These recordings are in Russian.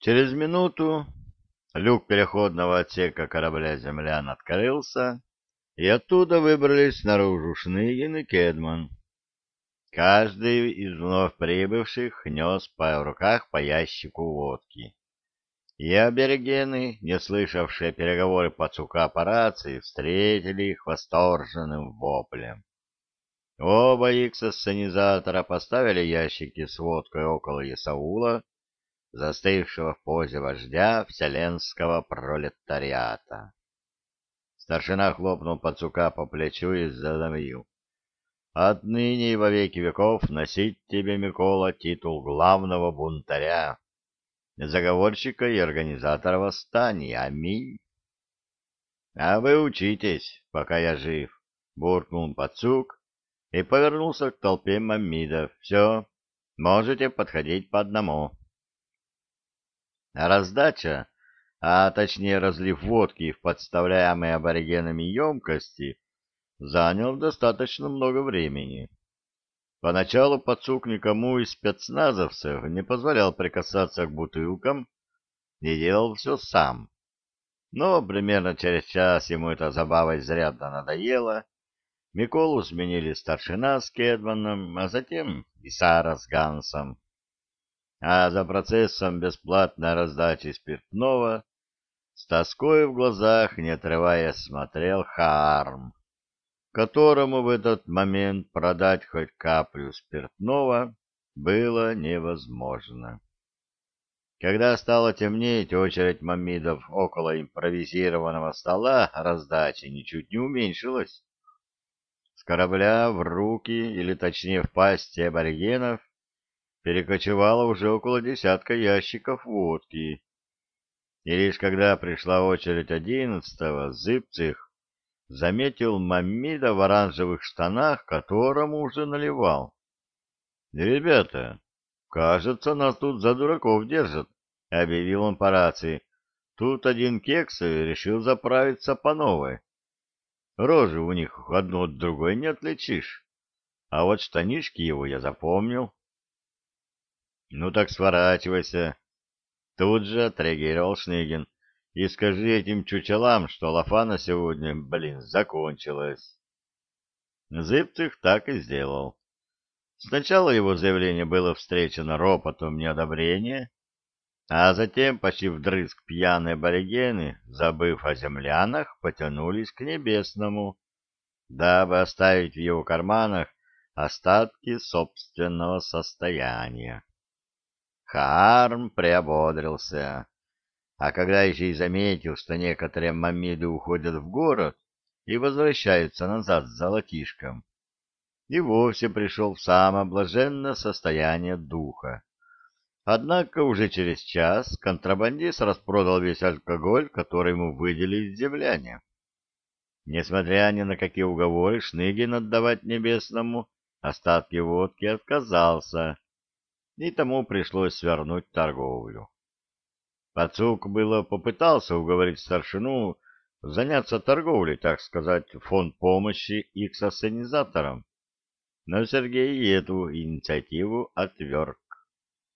Через минуту люк переходного отсека корабля «Землян» открылся, и оттуда выбрались наружу Шныгин и Кедман. Каждый из вновь прибывших нес по руках по ящику водки. И аберегены, не слышавшие переговоры пацука по рации, встретили их восторженным воплем. Оба икс-ассенизатора поставили ящики с водкой около Исаула, застывшего в позе вождя вселенского пролетариата. Старшина хлопнул пацука по плечу и задавил. «Отныне и во веки веков носить тебе, Микола, титул главного бунтаря, заговорщика и организатора восстания. Аминь!» «А вы учитесь, пока я жив», — буркнул пацук и повернулся к толпе мамидов. «Все, можете подходить по одному». Раздача, а точнее разлив водки в подставляемые аборигенами емкости, занял достаточно много времени. Поначалу подсук никому из спецназовцев не позволял прикасаться к бутылкам и делал все сам. Но примерно через час ему эта забава изрядно надоела. Миколу сменили старшина с Кедманом, а затем и Сара с Гансом а за процессом бесплатной раздачи спиртного с тоской в глазах, не отрываясь, смотрел Харм, которому в этот момент продать хоть каплю спиртного было невозможно. Когда стало темнеть, очередь мамидов около импровизированного стола раздачи ничуть не уменьшилась. С корабля в руки, или точнее в пасти аборигенов, перекочевало уже около десятка ящиков водки. И лишь когда пришла очередь одиннадцатого, Зыбцих заметил Мамида в оранжевых штанах, которому уже наливал. — Ребята, кажется, нас тут за дураков держат, — объявил он по рации. Тут один кекс решил заправиться по новой. Рожи у них одну от другой не отличишь. А вот штанишки его я запомнил. Ну так сворачивайся. Тут же отреагировал Шныгин. И скажи этим чучелам, что лафа на сегодня, блин, закончилась. Зыбцих так и сделал. Сначала его заявление было встречено ропотом неодобрения, а затем почти вдрызг пьяные аборигены, забыв о землянах, потянулись к небесному, дабы оставить в его карманах остатки собственного состояния. Харм приободрился. А когда еще и заметил, что некоторые мамиды уходят в город и возвращаются назад с золотишком, и вовсе пришел в самое блаженное состояние духа. Однако уже через час контрабандист распродал весь алкоголь, который ему выделили земляне. Несмотря ни на какие уговоры, Шныгин отдавать небесному остатки водки отказался, и тому пришлось свернуть торговлю. Пацук было попытался уговорить старшину заняться торговлей, так сказать, фонд помощи икс-ассенизаторам, но Сергей эту инициативу отверг.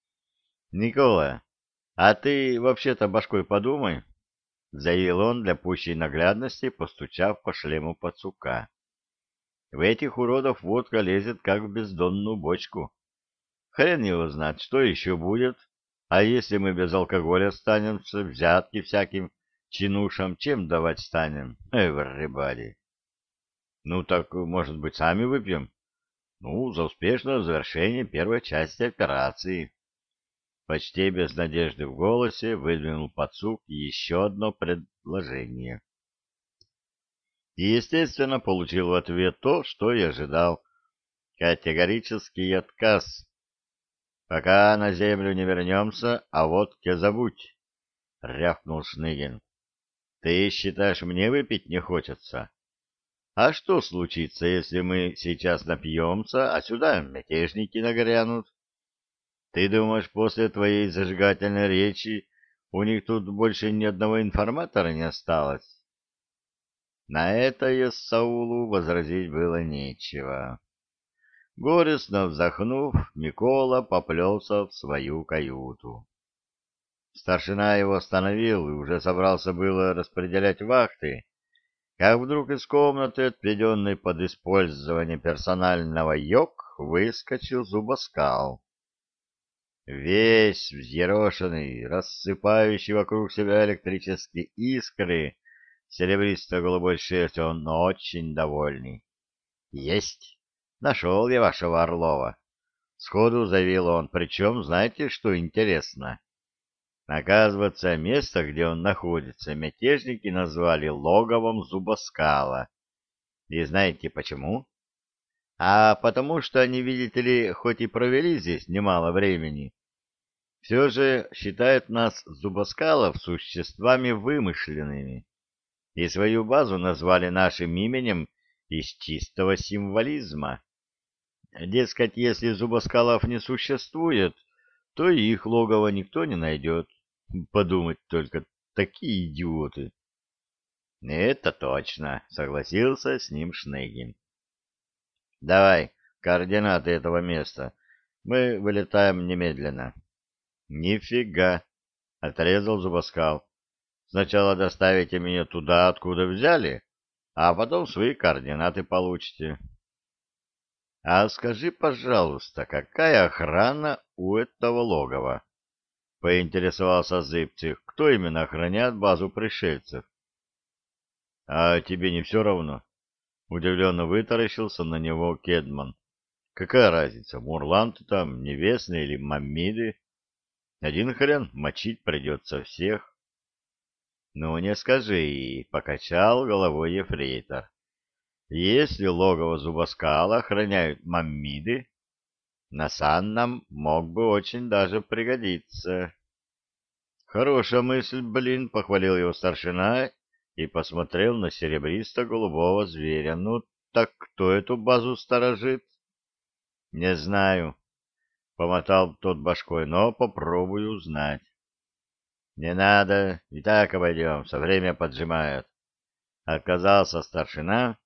— Никола, а ты вообще-то башкой подумай, — заявил он для пущей наглядности, постучав по шлему пацука. — В этих уродов водка лезет, как в бездонную бочку. Хрен его знает, что еще будет. А если мы без алкоголя останемся, взятки всяким чинушам, чем давать станем? Everybody. Ну так, может быть, сами выпьем? Ну, за успешное завершение первой части операции. Почти без надежды в голосе выдвинул подсук еще одно предложение. И, естественно, получил в ответ то, что и ожидал. Категорический отказ Пока на землю не вернемся, а водке забудь, — рявкнул Шныгин. — Ты считаешь, мне выпить не хочется? А что случится, если мы сейчас напьемся, а сюда мятежники нагрянут? Ты думаешь, после твоей зажигательной речи у них тут больше ни одного информатора не осталось? На это Ессаулу возразить было нечего. Горестно вздохнув, Микола поплелся в свою каюту. Старшина его остановил и уже собрался было распределять вахты, как вдруг из комнаты, отведенной под использование персонального йог, выскочил зубоскал. Весь взъерошенный, рассыпающий вокруг себя электрические искры, серебристо-голубой шерстью, он очень довольный. — Есть! Нашел я вашего Орлова! — сходу заявил он. Причем, знаете, что интересно? Оказывается, место, где он находится, мятежники назвали логовом Зубоскала. И знаете почему? А потому что они, видите ли, хоть и провели здесь немало времени, все же считают нас, Зубоскалов, существами вымышленными, и свою базу назвали нашим именем из чистого символизма. Дескать, если Зубоскалов не существует, то и их логово никто не найдет. Подумать только, такие идиоты. Это точно, согласился с ним Шнегин. Давай координаты этого места. Мы вылетаем немедленно. Нифига, отрезал Зубоскал. Сначала доставите меня туда, откуда взяли, а потом свои координаты получите. — А скажи, пожалуйста, какая охрана у этого логова? — поинтересовался Зыбцев. — Кто именно охраняет базу пришельцев? — А тебе не все равно? — удивленно вытаращился на него Кедман. — Какая разница, мурланты там, невестные или маммиды? Один хрен мочить придется всех. — Ну, не скажи, — покачал головой ефрейтор. Если логово зубоскала охраняют маммиды, Насан нам мог бы очень даже пригодиться. Хорошая мысль, блин, похвалил его старшина и посмотрел на серебристо-голубого зверя. Ну, так кто эту базу сторожит? Не знаю, помотал тот башкой, но попробую узнать. Не надо, и так обойдемся, время поджимает. Отказался старшина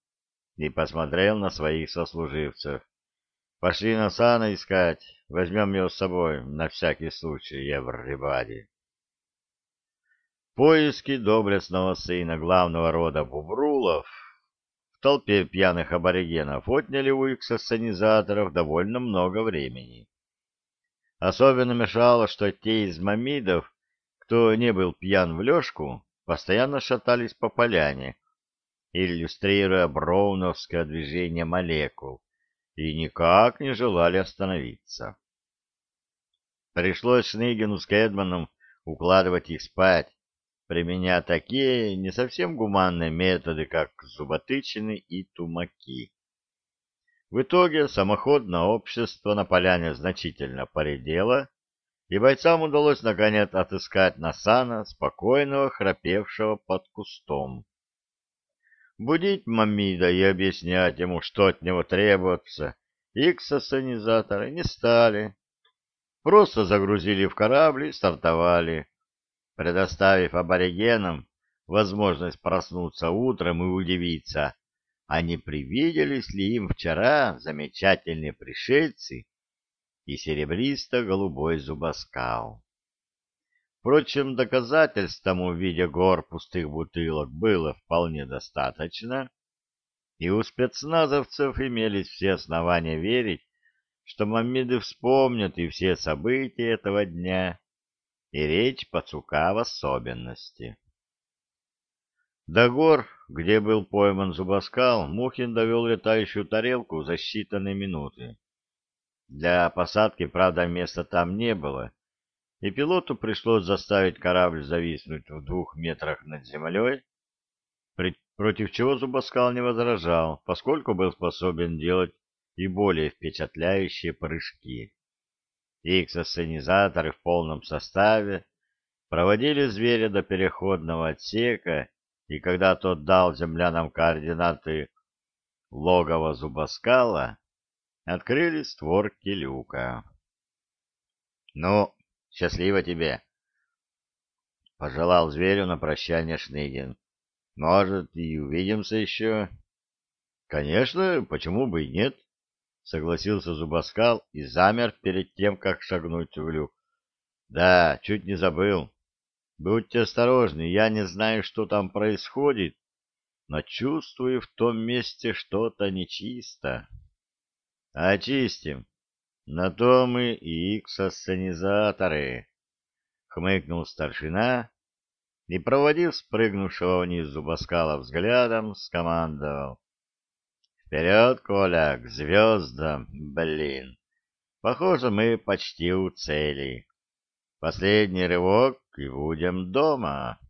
и посмотрел на своих сослуживцев. Пошли на сана искать, возьмем его с собой, на всякий случай, евребади. Поиски доблестного сына главного рода Бубрулов в толпе пьяных аборигенов отняли у эксценизаторов довольно много времени. Особенно мешало, что те из мамидов, кто не был пьян в лёжку, постоянно шатались по поляне, иллюстрируя броуновское движение молекул, и никак не желали остановиться. Пришлось Шнейгену с Кэдманом укладывать их спать, применяя такие не совсем гуманные методы, как зуботычины и тумаки. В итоге самоходное общество на поляне значительно поредело, и бойцам удалось наконец отыскать Насана, спокойного, храпевшего под кустом. Будить Мамида и объяснять ему, что от него требуется, иксосонизаторы не стали. Просто загрузили в корабль и стартовали, предоставив аборигенам возможность проснуться утром и удивиться, а не привиделись ли им вчера замечательные пришельцы и серебристо-голубой зубоскал. Впрочем, доказательств тому в виде гор пустых бутылок было вполне достаточно, и у спецназовцев имелись все основания верить, что мамиды вспомнят и все события этого дня, и речь Пацука в особенности. До гор, где был пойман зубоскал, Мухин довел летающую тарелку за считанные минуты. Для посадки, правда, места там не было, и пилоту пришлось заставить корабль зависнуть в двух метрах над землей, против чего Зубоскал не возражал, поскольку был способен делать и более впечатляющие прыжки. Икс-ассенизаторы в полном составе проводили зверя до переходного отсека, и когда тот дал землянам координаты логова Зубоскала, открыли створки люка. — Ну, Счастливо тебе. Пожелал зверю на прощание Шныгин. Может, и увидимся еще. Конечно, почему бы и нет? Согласился Зубоскал и замер перед тем, как шагнуть в люк. Да, чуть не забыл. Будьте осторожны, я не знаю, что там происходит, но чувствую в том месте что-то нечисто. Очистим. На то мы и иксосценизаторы, — хмыкнул старшина и, проводив спрыгнувшего вниз зубоскала взглядом, скомандовал. — Вперед, Коля, к звездам, блин! Похоже, мы почти у цели. Последний рывок, и будем дома.